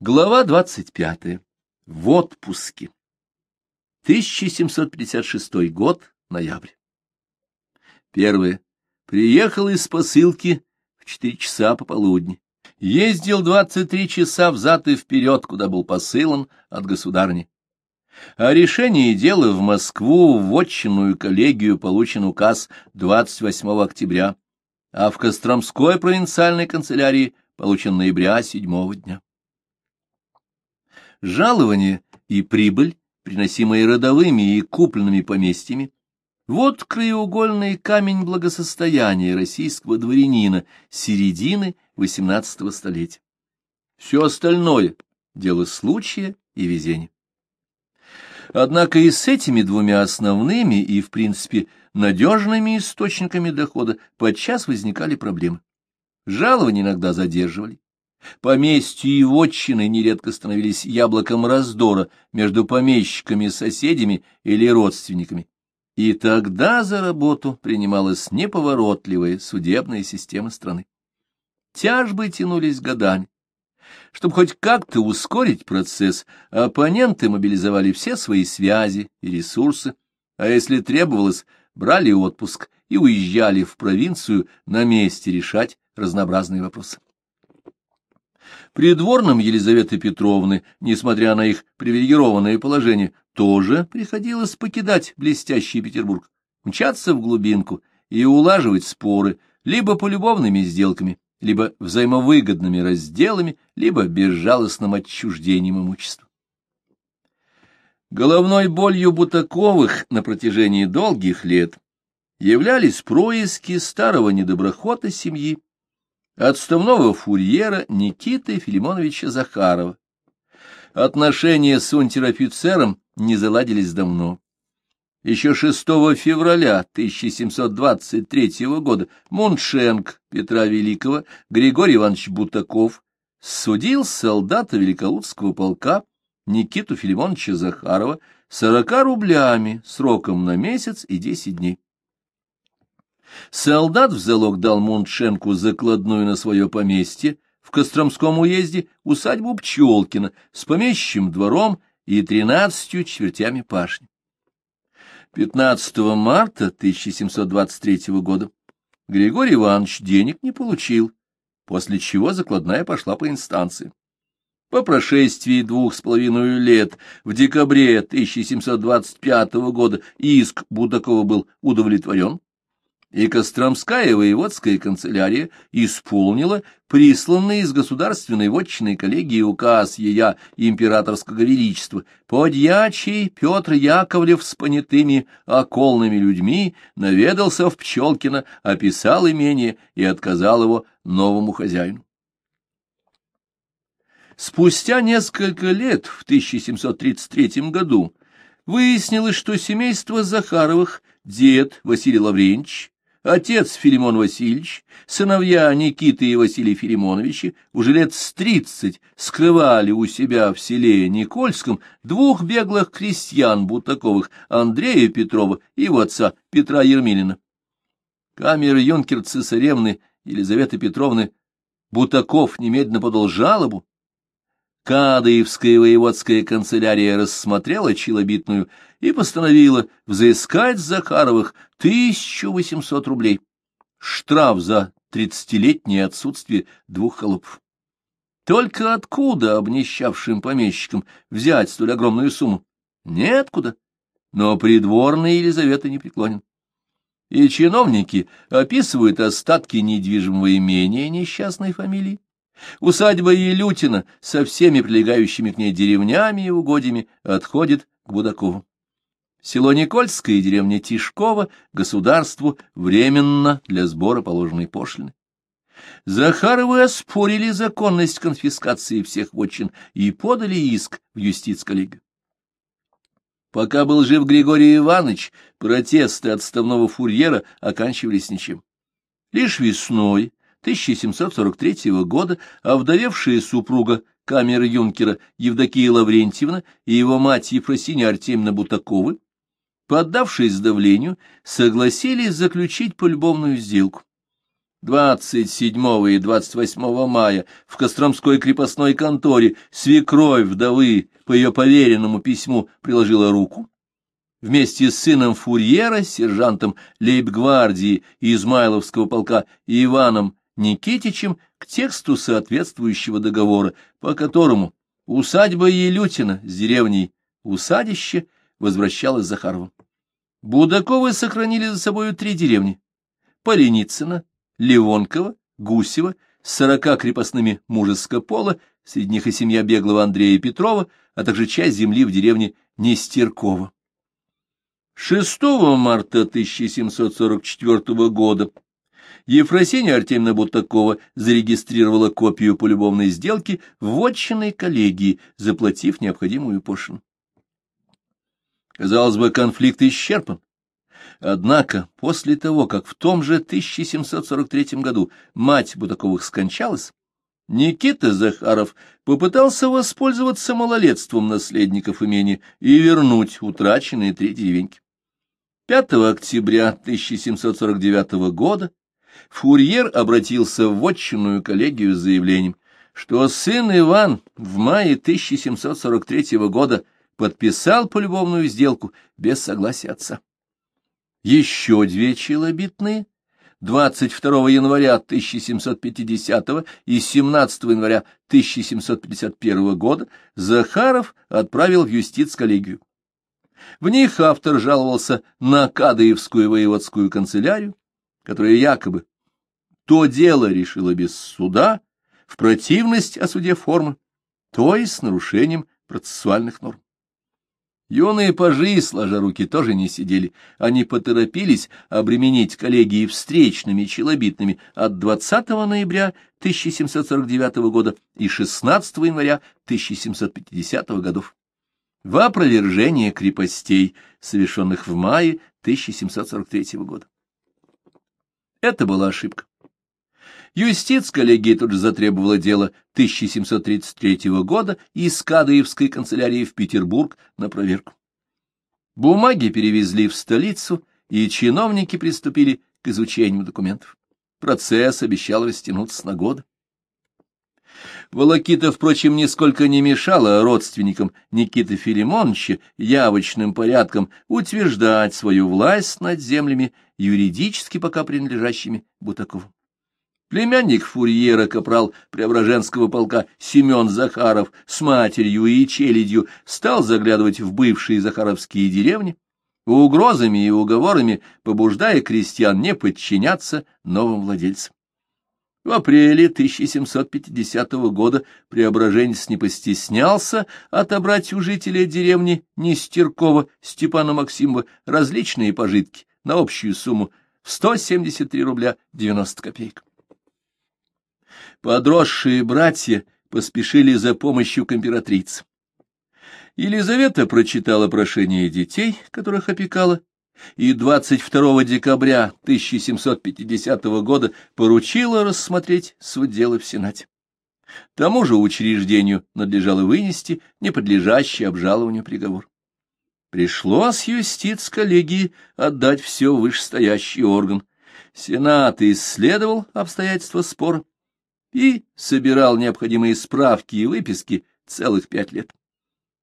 Глава 25. В отпуске. 1756 год, ноябрь. Первое. Приехал из посылки в 4 часа пополудни. Ездил 23 часа взад и вперед, куда был посылан от государни. О решении дела в Москву в отчинную коллегию получен указ 28 октября, а в Костромской провинциальной канцелярии получен ноября 7 дня жалование и прибыль, приносимые родовыми и купленными поместьями, вот краеугольный камень благосостояния российского дворянина середины XVIII столетия. Все остальное — дело случая и везения. Однако и с этими двумя основными и, в принципе, надежными источниками дохода подчас возникали проблемы. Жалования иногда задерживали, Поместья и вотчины нередко становились яблоком раздора между помещиками, соседями или родственниками. И тогда за работу принималась неповоротливая судебная система страны. Тяжбы тянулись годами. Чтобы хоть как-то ускорить процесс, оппоненты мобилизовали все свои связи и ресурсы, а если требовалось, брали отпуск и уезжали в провинцию на месте решать разнообразные вопросы. Придворным Елизаветы Петровны, несмотря на их привилегированное положение, тоже приходилось покидать блестящий Петербург, мчаться в глубинку и улаживать споры либо полюбовными сделками, либо взаимовыгодными разделами, либо безжалостным отчуждением имущества. Головной болью Бутаковых на протяжении долгих лет являлись происки старого недоброхота семьи, отставного фурьера Никиты Филимоновича Захарова. Отношения с унтер-офицером не заладились давно. Еще 6 февраля 1723 года Муншенк Петра Великого Григорий Иванович Бутаков судил солдата Великолудского полка Никиту Филимоновича Захарова сорока рублями сроком на месяц и десять дней. Солдат в залог дал Муншенку закладную на свое поместье в Костромском уезде усадьбу Пчелкина с помещим двором и тринадцатью четвертями пашни. 15 марта 1723 года Григорий Иванович денег не получил, после чего закладная пошла по инстанции. По прошествии двух с половиной лет, в декабре 1725 года, иск Будакова был удовлетворен, и Костромская воеводская канцелярия исполнила присланный из государственной вотчиной коллегии указ ея императорского величества, подьячий Петр Яковлев с понятыми околными людьми наведался в Пчелкино, описал имение и отказал его новому хозяину. Спустя несколько лет, в 1733 году, выяснилось, что семейство Захаровых, дед Василий Лавренч, Отец Филимон Васильевич, сыновья Никиты и Василия Филимоновича уже лет с тридцать скрывали у себя в селе Никольском двух беглых крестьян Бутаковых, Андрея Петрова и его отца Петра Ермилина. Камер-юнкер цесаревны Елизаветы Петровны Бутаков немедленно подал жалобу, Кадыевская воеводская канцелярия рассмотрела челобитную и постановила взыскать с Захаровых 1800 рублей. Штраф за тридцатилетнее отсутствие двух холопов. Только откуда обнищавшим помещикам взять столь огромную сумму? Неоткуда. Но придворный Елизавета не преклонен. И чиновники описывают остатки недвижимого имения несчастной фамилии. Усадьба Елютина со всеми прилегающими к ней деревнями и угодьями отходит к Будакову. Село Никольское и деревня Тишкова государству временно для сбора положенной пошлины. Захаровы оспорили законность конфискации всех вотчин и подали иск в юстиц-коллегию. Пока был жив Григорий Иванович, протесты отставного фурьера оканчивались ничем. Лишь весной 1743 года овдовевшая супруга камер-юнкера Евдокия Лаврентьевна и его мать Ефросинья Артемьевна Бутаковы, поддавшись давлению, согласились заключить полюбовную сделку. 27 и 28 мая в Костромской крепостной конторе свекровь вдовы по ее поверенному письму приложила руку. Вместе с сыном Фурьера, сержантом лейб-гвардии Измайловского полка Иваном Никитичем к тексту соответствующего договора, по которому усадьба Елютина с деревней Усадище возвращалась Захаровым. Будаковы сохранили за собою три деревни — Поленицына, Ливонкова, Гусева, с сорока крепостными мужеского пола, среди них и семья беглого Андрея Петрова, а также часть земли в деревне Нестеркова. 6 марта 1744 года Ефросинья Артемьевна Бутакова зарегистрировала копию полюбовной сделки в вотчинной коллегии, заплатив необходимую пошлину. Казалось бы, конфликт исчерпан. Однако после того, как в том же 1743 году мать Бутаковых скончалась, Никита Захаров попытался воспользоваться малолетством наследников имени и вернуть утраченные три деревеньки. 5 октября 1749 года Фурьер обратился в отчинную коллегию с заявлением, что сын Иван в мае 1743 года подписал полюбовную сделку без согласия отца. Еще две челобитные 22 января 1750 и 17 января 1751 года Захаров отправил в юстиц-коллегию. В них автор жаловался на Кадыевскую воеводскую канцелярию, которая якобы то дело решила без суда, в противность о суде формы, то есть с нарушением процессуальных норм. Юные пажи, сложа руки, тоже не сидели. Они поторопились обременить коллегии встречными челобитными от 20 ноября 1749 года и 16 января 1750 годов в опровержение крепостей, совершенных в мае 1743 года. Это была ошибка. Юстиц коллегия тут же затребовала дело 1733 года из Кадыевской канцелярии в Петербург на проверку. Бумаги перевезли в столицу, и чиновники приступили к изучению документов. Процесс обещал растянуться на годы. Волокита, впрочем, нисколько не мешала родственникам Никиты Филимоновича явочным порядком утверждать свою власть над землями, юридически пока принадлежащими Бутакову. Племянник фурьера капрал Преображенского полка Семен Захаров с матерью и челядью стал заглядывать в бывшие захаровские деревни, угрозами и уговорами побуждая крестьян не подчиняться новым владельцам. В апреле 1750 года преображенец не постеснялся отобрать у жителя деревни Нестеркова Степана Максимова различные пожитки на общую сумму в 173 рубля 90 копеек. Подросшие братья поспешили за помощью к императрице. Елизавета прочитала прошение детей, которых опекала, и 22 декабря 1750 года поручила рассмотреть суть дела в Сенате. Тому же учреждению надлежало вынести неподлежащий обжалованию приговор. Пришлось юстиц коллегии отдать все вышестоящий орган. Сенат исследовал обстоятельства спора и собирал необходимые справки и выписки целых пять лет.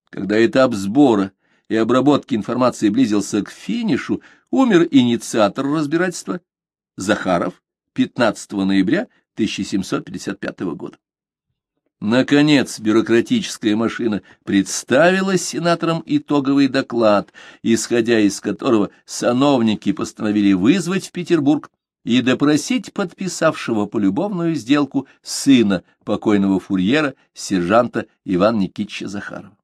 Когда этап сбора и обработки информации близился к финишу, умер инициатор разбирательства Захаров 15 ноября 1755 года. Наконец, бюрократическая машина представила сенаторам итоговый доклад, исходя из которого сановники постановили вызвать в Петербург и допросить подписавшего полюбовную сделку сына покойного фурьера, сержанта Ивана Никитича Захарова.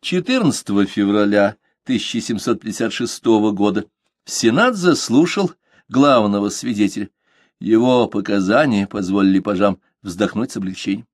14 февраля 1756 года Сенат заслушал главного свидетеля. Его показания позволили пажам вздохнуть с облегчением.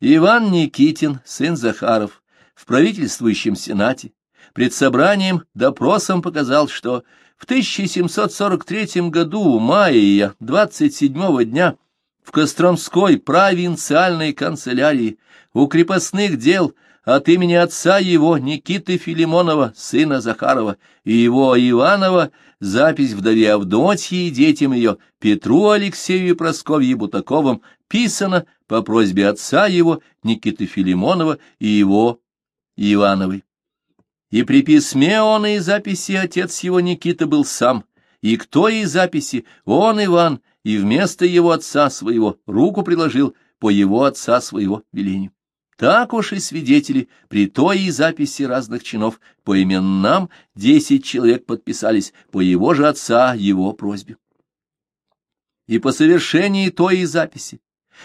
Иван Никитин, сын Захаров, в правительствующем Сенате, пред собранием допросом показал, что в 1743 году, мая 27 дня, в Костромской провинциальной канцелярии у крепостных дел от имени отца его Никиты Филимонова, сына Захарова, и его Иванова, запись вдове Авдотьи и детям ее, Петру Алексею и Просковье Бутаковым, писано по просьбе отца его, Никиты Филимонова, и его Ивановой. И при письме он и записи отец его Никита был сам, и кто и записи, он Иван, и вместо его отца своего руку приложил по его отца своего велению. Так уж и свидетели при той и записи разных чинов по именам десять человек подписались по его же отца его просьбе. И по совершении той и записи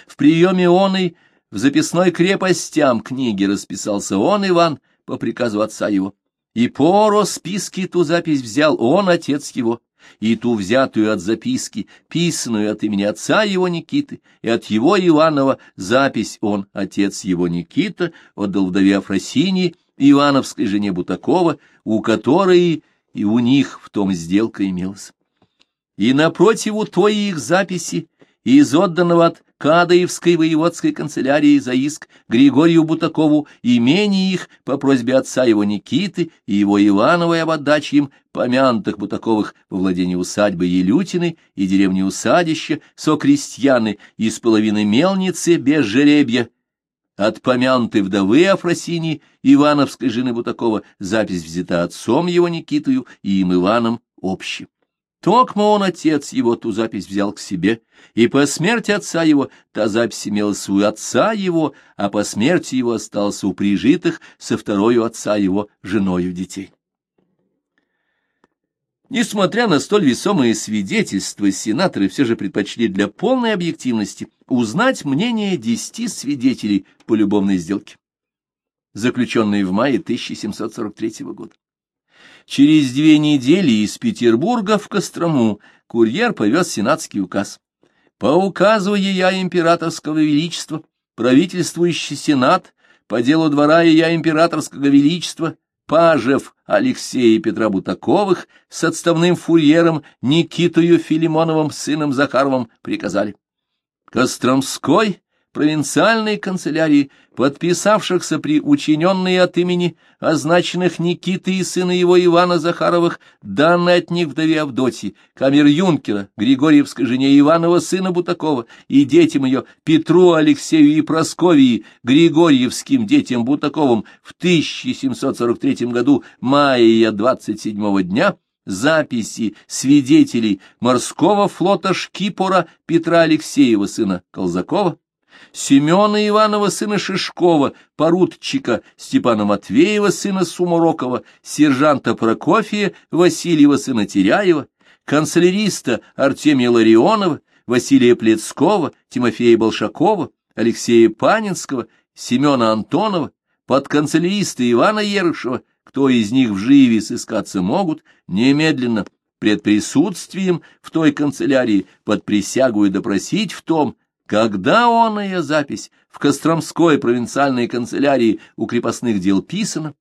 в приеме он и в записной крепостям книги расписался он, Иван, по приказу отца его. И по расписке ту запись взял он, отец его, и ту взятую от записки, писанную от имени отца его Никиты, и от его Иванова запись он, отец его Никита, отдал вдове Афросинии, Ивановской жене Бутакова, у которой и у них в том сделка имелась. И напротив у той их записи, из отданного от Кадаевской воеводской канцелярии за иск Григорию Бутакову имение их по просьбе отца его Никиты и его Ивановой об отдаче им помянутых Бутаковых во владении усадьбы Елютины и деревни Усадища со крестьяны из половины мелницы без жеребья. От помянутой вдовы Афросини Ивановской жены Бутакова запись взята отцом его Никитою и им Иваном общим. Токмо он, отец его, ту запись взял к себе, и по смерти отца его та запись имелась у отца его, а по смерти его остался у прижитых со второю отца его женою детей. Несмотря на столь весомые свидетельства, сенаторы все же предпочли для полной объективности узнать мнение десяти свидетелей по любовной сделке, заключенной в мае 1743 года. Через две недели из Петербурга в Кострому курьер повез сенатский указ. По указу я императорского величества, правительствующий сенат, по делу двора я императорского величества, Пажев Алексея Петра Бутаковых с отставным фурьером Никитою Филимоновым, сыном Захаровым, приказали. Костромской провинциальной канцелярии, подписавшихся при учиненной от имени означенных Никиты и сына его Ивана Захаровых, данные от них вдове Авдотьи, камер-юнкера, Григорьевской жене Иванова, сына Бутакова, и детям ее Петру, Алексею и Просковии, Григорьевским детям Бутаковым в 1743 году, мая 27 дня, записи свидетелей морского флота Шкипора Петра Алексеева, сына Колзакова, Семена Иванова, сына Шишкова, поручика Степана Матвеева, сына Сумурокова, сержанта Прокофия, Васильева, сына Теряева, канцеляриста Артемия Ларионова, Василия Плецкого, Тимофея Болшакова, Алексея Панинского, Семена Антонова, подканцеляриста Ивана Ерышева, кто из них в живе сыскаться могут, немедленно пред присутствием в той канцелярии под присягу допросить в том, когда он ее запись в Костромской провинциальной канцелярии у крепостных дел писана,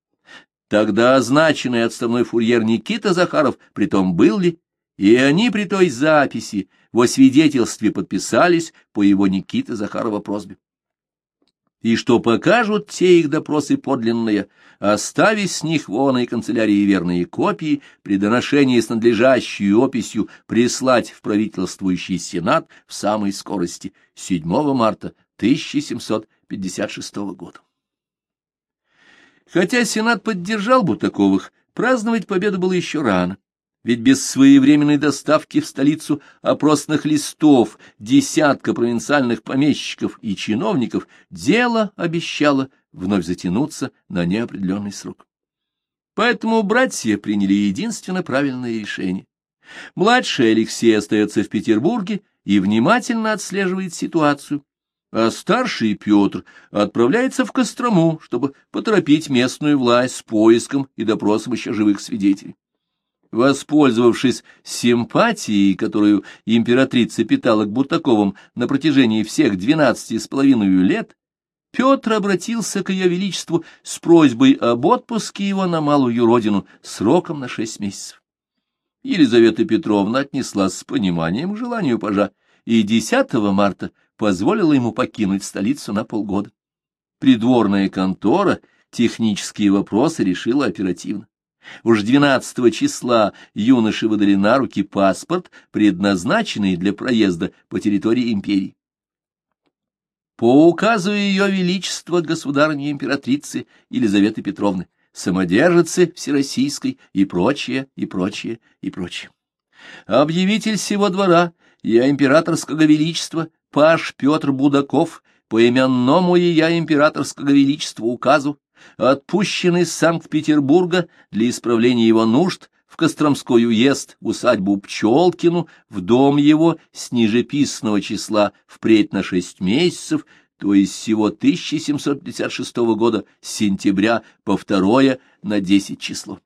тогда означенный отставной фурьер Никита Захаров притом был ли, и они при той записи во свидетельстве подписались по его Никита Захарова просьбе и что покажут те их допросы подлинные, оставив с них вон и канцелярии верные копии, при доношении с надлежащей описью прислать в правительствующий сенат в самой скорости 7 марта 1756 года. Хотя сенат поддержал Бутаковых, праздновать победу было еще рано ведь без своевременной доставки в столицу опросных листов десятка провинциальных помещиков и чиновников дело обещало вновь затянуться на неопределенный срок. Поэтому братья приняли единственно правильное решение. Младший Алексей остается в Петербурге и внимательно отслеживает ситуацию, а старший Петр отправляется в Кострому, чтобы поторопить местную власть с поиском и допросом еще живых свидетелей. Воспользовавшись симпатией, которую императрица питала к Бутаковым на протяжении всех двенадцати с половиной лет, Петр обратился к ее величеству с просьбой об отпуске его на малую родину сроком на шесть месяцев. Елизавета Петровна отнеслась с пониманием к желанию пажа и 10 марта позволила ему покинуть столицу на полгода. Придворная контора технические вопросы решила оперативно. Уж 12 числа юноши выдали на руки паспорт, предназначенный для проезда по территории империи. По указу Ее Величества государыни императрицы Елизаветы Петровны, самодержицы Всероссийской и прочее, и прочее, и прочее. Объявитель всего двора, я императорского величества, Паш Петр Будаков, по именному я императорского величества указу, отпущенный из Санкт-Петербурга для исправления его нужд в Костромской уезд, в усадьбу Пчелкину, в дом его с нижеписанного числа впредь на шесть месяцев, то есть всего 1756 года с сентября по второе на десять число.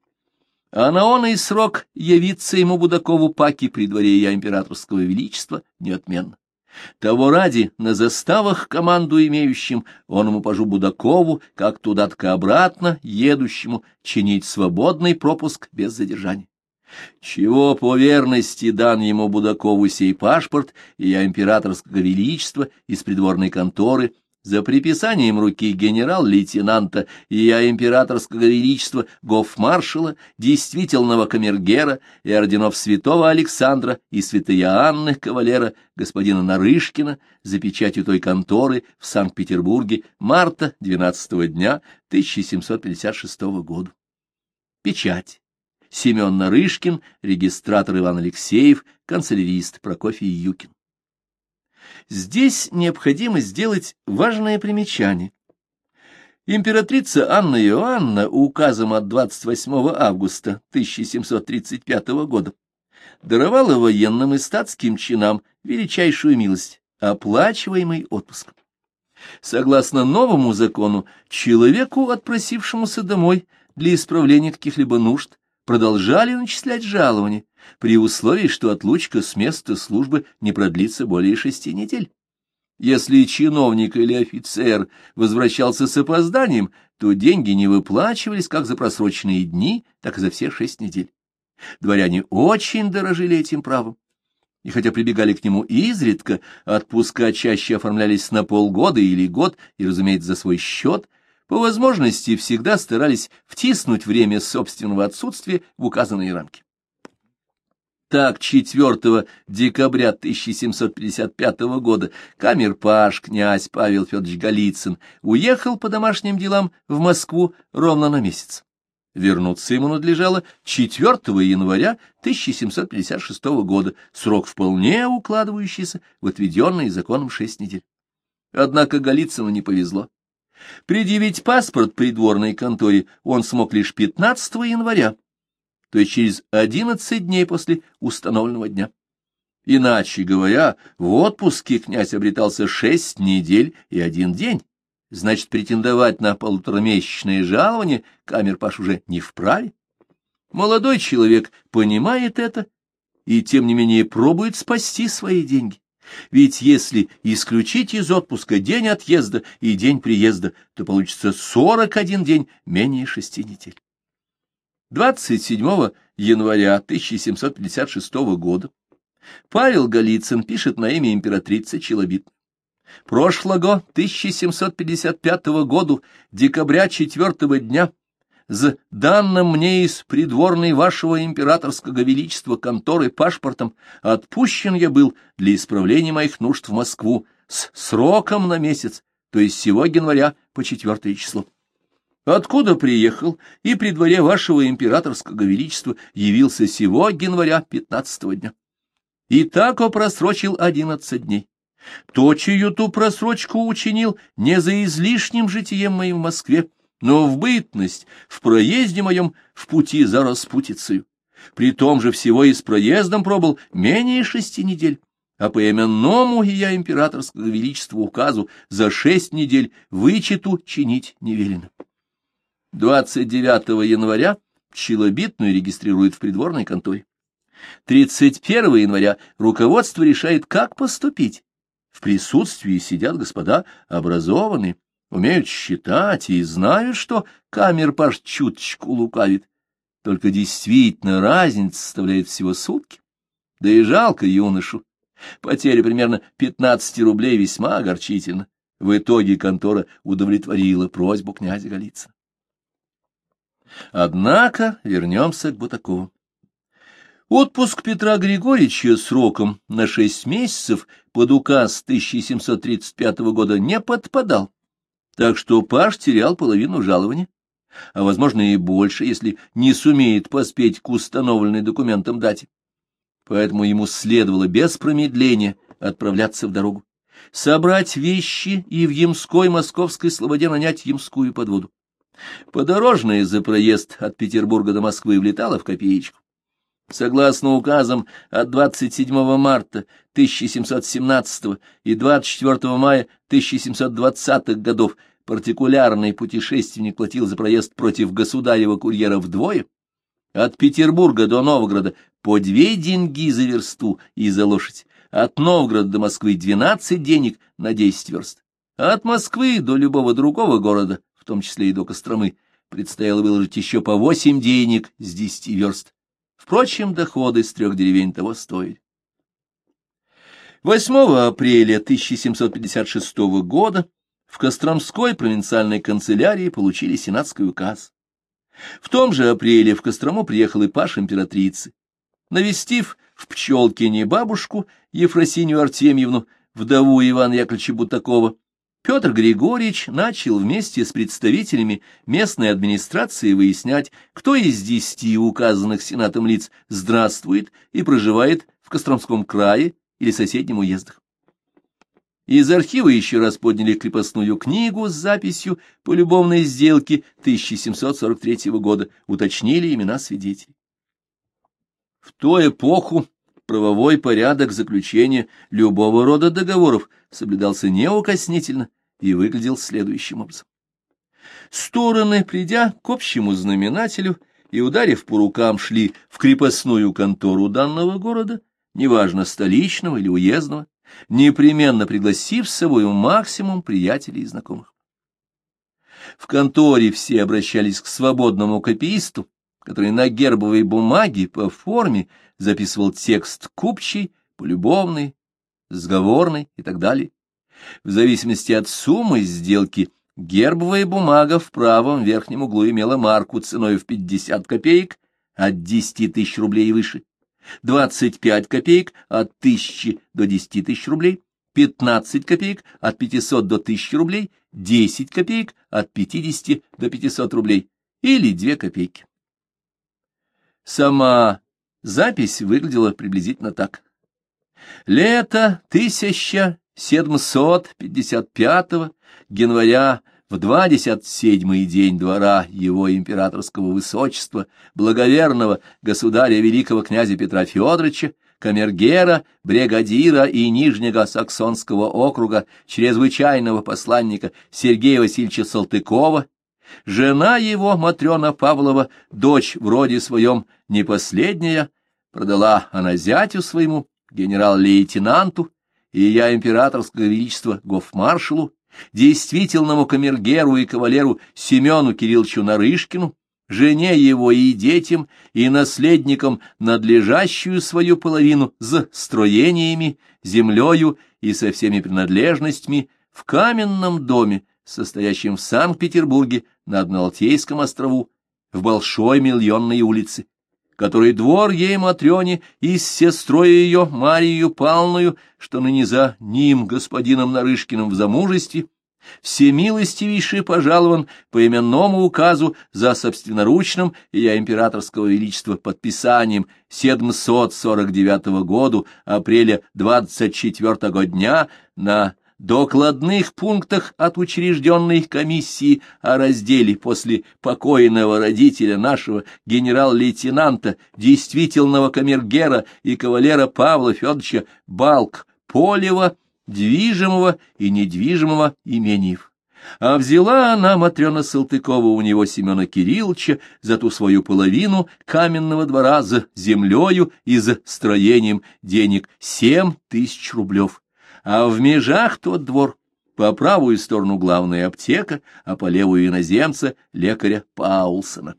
А на он и срок явиться ему Будакову паки при дворе я императорского величества неотменно. Того ради на заставах команду имеющим он ему пожу Будакову, как туда-то обратно, едущему, чинить свободный пропуск без задержания. Чего по верности дан ему Будакову сей паспорт, и я императорского величества из придворной конторы — за приписанием руки генерал-лейтенанта и я императорского величества гофмаршала, действительного камергера и орденов святого Александра и святой Анны кавалера господина Нарышкина за печатью той конторы в Санкт-Петербурге марта 12 дня 1756 года. Печать. Семен Нарышкин, регистратор Иван Алексеев, канцелярист Прокофий Юкин. Здесь необходимо сделать важное примечание. Императрица Анна Иоанна указом от 28 августа 1735 года даровала военным и статским чинам величайшую милость, оплачиваемый отпуск. Согласно новому закону, человеку, отпросившемуся домой для исправления каких-либо нужд, продолжали начислять жалование, при условии, что отлучка с места службы не продлится более шести недель. Если чиновник или офицер возвращался с опозданием, то деньги не выплачивались как за просроченные дни, так и за все шесть недель. Дворяне очень дорожили этим правом. И хотя прибегали к нему изредка, отпуска чаще оформлялись на полгода или год, и, разумеется, за свой счет, по возможности всегда старались втиснуть время собственного отсутствия в указанные рамки. Так, 4 декабря 1755 года камер-паш князь Павел Федорович Голицын уехал по домашним делам в Москву ровно на месяц. Вернуться ему надлежало 4 января 1756 года, срок вполне укладывающийся в отведенные законом шесть недель. Однако Голицыну не повезло. Предъявить паспорт придворной конторе он смог лишь 15 января, то есть через одиннадцать дней после установленного дня. Иначе говоря, в отпуске князь обретался шесть недель и один день. Значит, претендовать на полуторамесячное жалование камер-паш уже не вправе. Молодой человек понимает это и, тем не менее, пробует спасти свои деньги. Ведь если исключить из отпуска день отъезда и день приезда, то получится сорок один день менее шести недель. 27 января 1756 года Павел Голицын пишет на имя императрицы Челобитной. Прошлого 1755 года, декабря 4 дня, с данным мне из придворной вашего императорского величества конторы пашпортом отпущен я был для исправления моих нужд в Москву с сроком на месяц, то есть сего января по 4 число откуда приехал и при дворе вашего императорского величества явился сего января пятнадцатого дня. И так о просрочил одиннадцать дней. То, чью ту просрочку учинил не за излишним житием моим в Москве, но в бытность, в проезде моем, в пути за распутицею. При том же всего и с проездом пробыл менее шести недель, а по именному я императорского величества указу за шесть недель вычету чинить не велено. 29 января Челобитную регистрируют в придворной конторе. 31 января руководство решает, как поступить. В присутствии сидят господа образованные, умеют считать и знают, что камер-паш чуточку лукавит. Только действительно разница составляет всего сутки. Да и жалко юношу. Потеря примерно 15 рублей весьма огорчительна. В итоге контора удовлетворила просьбу князя Голицына. Однако вернемся к Бутакову. Отпуск Петра Григорьевича сроком на шесть месяцев под указ 1735 года не подпадал, так что Паш терял половину жалования, а, возможно, и больше, если не сумеет поспеть к установленной документам дате. Поэтому ему следовало без промедления отправляться в дорогу, собрать вещи и в Ямской московской слободе нанять ямскую подводу. Подорожное за проезд от Петербурга до Москвы влетало в копеечку. Согласно указам от 27 марта 1717 и 24 мая 1720 годов партикулярный путешественник платил за проезд против государева курьера вдвое, от Петербурга до Новгорода по две деньги за версту и за лошадь, от Новгорода до Москвы двенадцать денег на десять верст, а от Москвы до любого другого города, в том числе и до Костромы, предстояло выложить еще по восемь денег с десяти верст. Впрочем, доходы с трех деревень того стоили. 8 апреля 1756 года в Костромской провинциальной канцелярии получили сенатский указ. В том же апреле в Кострому приехал и паш императрицы. Навестив в Пчелкине бабушку Ефросинью Артемьевну, вдову Ивана Яковлевича Бутакова, Петр Григорьевич начал вместе с представителями местной администрации выяснять, кто из десяти указанных сенатом лиц здравствует и проживает в Костромском крае или соседнем уездах. Из архива еще раз подняли крепостную книгу с записью по любовной сделке 1743 года, уточнили имена свидетелей. В ту эпоху правовой порядок заключения любого рода договоров соблюдался неукоснительно и выглядел следующим образом. Стороны, придя к общему знаменателю и ударив по рукам, шли в крепостную контору данного города, неважно, столичного или уездного, непременно пригласив с собой максимум приятелей и знакомых. В конторе все обращались к свободному копиисту, который на гербовой бумаге по форме записывал текст купчий, полюбовный, сговорный и так далее. В зависимости от суммы сделки гербовая бумага в правом верхнем углу имела марку ценой в 50 копеек от 10 тысяч рублей и выше, 25 копеек от 1000 до 10 тысяч рублей, 15 копеек от 500 до 1000 рублей, 10 копеек от 50 до 500 рублей или 2 копейки. Сама запись выглядела приблизительно так. Лето 1755 января в двадцать седьмый день двора его императорского высочества, благоверного государя великого князя Петра Федоровича, камергера, бригадира и Нижнего Саксонского округа, чрезвычайного посланника Сергея Васильевича Салтыкова, жена его, Матрена Павлова, дочь вроде своем не последняя, продала она зятю своему, генерал-лейтенанту, и я императорского величества гофмаршалу, действительному камергеру и кавалеру Семену Кирилловичу Нарышкину, жене его и детям, и наследникам надлежащую свою половину с строениями, землею и со всеми принадлежностями в каменном доме, состоящем в Санкт-Петербурге на Адмиралтейском острову, в Большой Миллионной улице, который двор ей Матрёне и с сестрой ее Марию Павловную, что ныне за ним, господином Нарышкиным, в замужестве, всемилостивейше пожалован по именному указу за собственноручным я императорского величества подписанием 749 году апреля 24 дня на докладных пунктах от учрежденной комиссии о разделе после покойного родителя нашего генерал-лейтенанта, действительного камергера и кавалера Павла Федоровича Балк Полева, движимого и недвижимого имениев. А взяла она, Матрена Салтыкова, у него Семена Кирилловича за ту свою половину каменного двора за землею и за строением денег семь тысяч рублев а в межах тот двор, по правую сторону главная аптека, а по левую иноземца лекаря Паулсона.